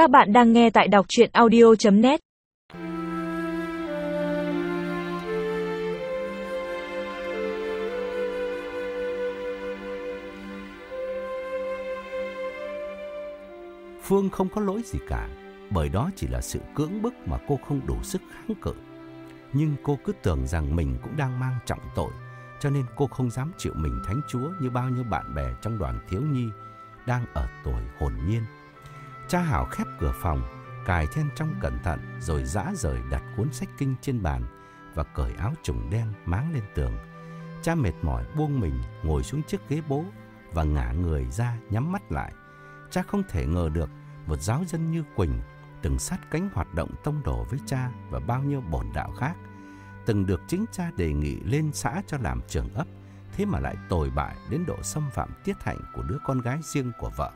Các bạn đang nghe tại đọc chuyện audio.net Phương không có lỗi gì cả, bởi đó chỉ là sự cưỡng bức mà cô không đủ sức kháng cự. Nhưng cô cứ tưởng rằng mình cũng đang mang trọng tội, cho nên cô không dám chịu mình thánh chúa như bao nhiêu bạn bè trong đoàn thiếu nhi đang ở tuổi hồn nhiên. Cha Hảo khép cửa phòng, cài then trong cẩn thận rồi dã rời đặt cuốn sách kinh trên bàn và cởi áo trùng đen máng lên tường. Cha mệt mỏi buông mình ngồi xuống chiếc ghế bố và ngả người ra nhắm mắt lại. Cha không thể ngờ được một giáo dân như Quỳnh từng sát cánh hoạt động tông đồ với cha và bao nhiêu bổn đạo khác, từng được chính cha đề nghị lên xã cho làm trưởng ấp, thế mà lại tồi bại đến độ xâm phạm tiết hạnh của đứa con gái riêng của vợ.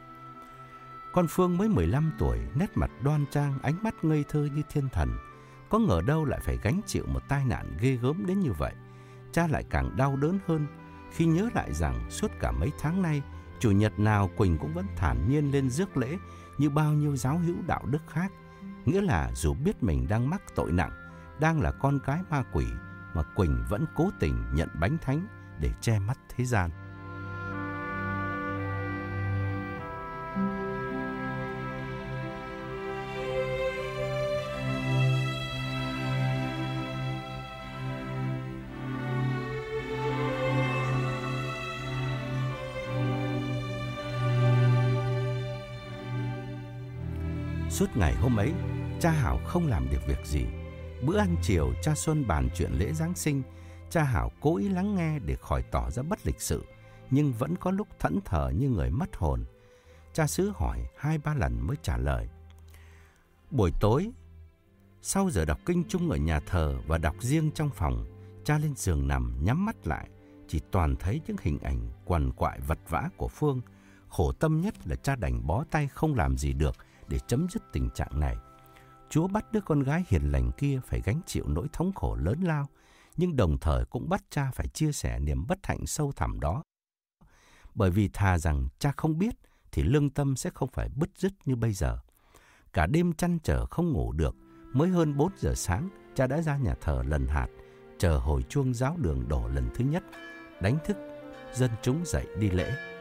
Con Phương mới 15 tuổi, nét mặt đoan trang, ánh mắt ngây thơ như thiên thần. Có ngờ đâu lại phải gánh chịu một tai nạn ghê gớm đến như vậy. Cha lại càng đau đớn hơn khi nhớ lại rằng suốt cả mấy tháng nay, chủ nhật nào Quỳnh cũng vẫn thản nhiên lên rước lễ như bao nhiêu giáo hữu đạo đức khác. Nghĩa là dù biết mình đang mắc tội nặng, đang là con cái ma quỷ, mà Quỳnh vẫn cố tình nhận bánh thánh để che mắt thế gian. Suốt ngày hôm ấy, cha Hảo không làm được việc gì. Bữa ăn chiều, cha Xuân bàn chuyện lễ Giáng sinh. Cha Hảo cố ý lắng nghe để khỏi tỏ ra bất lịch sự, nhưng vẫn có lúc thẫn thờ như người mất hồn. Cha xứ hỏi hai ba lần mới trả lời. Buổi tối, sau giờ đọc kinh chung ở nhà thờ và đọc riêng trong phòng, cha lên giường nằm nhắm mắt lại, chỉ toàn thấy những hình ảnh quằn quại vật vã của Phương. Khổ tâm nhất là cha đành bó tay không làm gì được, để chấm dứt tình trạng này. Chúa bắt đứa con gái hiền lành kia phải gánh chịu nỗi thống khổ lớn lao, nhưng đồng thời cũng bắt cha phải chia sẻ niềm bất hạnh sâu thẳm đó. Bởi vì thà rằng cha không biết thì lương tâm sẽ không phải bứt rứt như bây giờ. Cả đêm chăn trở không ngủ được, mới hơn 4 giờ sáng, cha đã ra nhà thờ lần hạt, chờ hồi chuông giáo đường đổ lần thứ nhất, đánh thức dân chúng dậy đi lễ.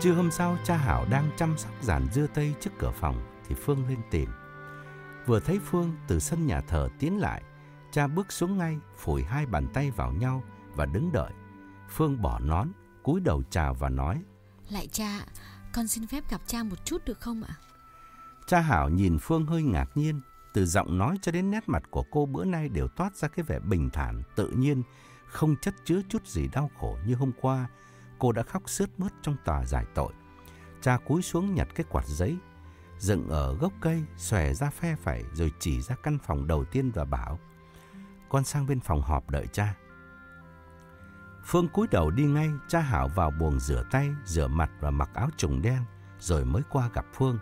Trưa hôm sau, cha Hảo đang chăm sóc giàn dưa tây trước cửa phòng thì Phương lên tìm. Vừa thấy Phương từ sân nhà thờ tiến lại, cha bước xuống ngay, phủi hai bàn tay vào nhau và đứng đợi. Phương bỏ nón, cúi đầu chào và nói: "Lại cha, con xin phép gặp cha một chút được không ạ?" Cha Hảo nhìn Phương hơi ngạc nhiên, từ giọng nói cho đến nét mặt của cô bữa nay đều toát ra cái vẻ bình thản, tự nhiên, không chất chứa chút gì đau khổ như hôm qua cô đã khóc sướt mướt trong tòa giải tội. Cha cúi xuống nhặt cái quạt giấy, dựng ở gốc cây, xòe ra phe phẩy rồi chỉ ra căn phòng đầu tiên và bảo, con sang bên phòng họp đợi cha. Phương cúi đầu đi ngay, cha Hảo vào buồng rửa tay, rửa mặt và mặc áo trùng đen, rồi mới qua gặp Phương.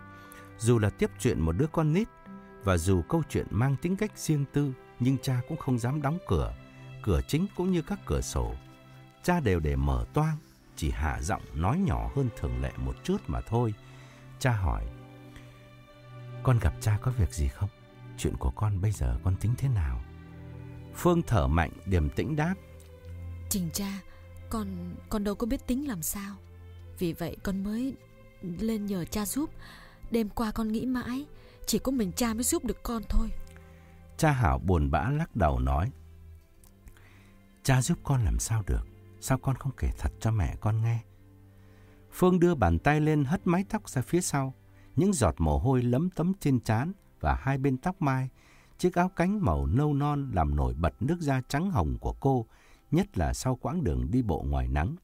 Dù là tiếp chuyện một đứa con nít, và dù câu chuyện mang tính cách riêng tư, nhưng cha cũng không dám đóng cửa. Cửa chính cũng như các cửa sổ, cha đều để mở toang chỉ hạ giọng nói nhỏ hơn thường lệ một chút mà thôi. Cha hỏi, con gặp cha có việc gì không? Chuyện của con bây giờ con tính thế nào? Phương thở mạnh, điềm tĩnh đáp. Trình cha, con con đâu có biết tính làm sao. Vì vậy con mới lên nhờ cha giúp. Đêm qua con nghĩ mãi, chỉ có mình cha mới giúp được con thôi. Cha Hảo buồn bã lắc đầu nói. Cha giúp con làm sao được? Sao con không kể thật cho mẹ con nghe? Phương đưa bàn tay lên hất mái tóc ra phía sau. Những giọt mồ hôi lấm tấm trên trán và hai bên tóc mai. Chiếc áo cánh màu nâu non làm nổi bật nước da trắng hồng của cô, nhất là sau quãng đường đi bộ ngoài nắng.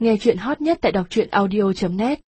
Nghe chuyện hot nhất tại đọc truyện audio.net